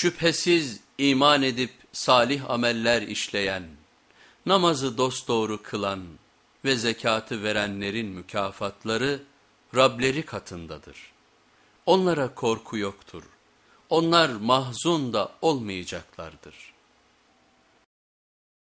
Şüphesiz iman edip salih ameller işleyen, namazı dosdoğru kılan ve zekatı verenlerin mükafatları Rableri katındadır. Onlara korku yoktur. Onlar mahzun da olmayacaklardır.''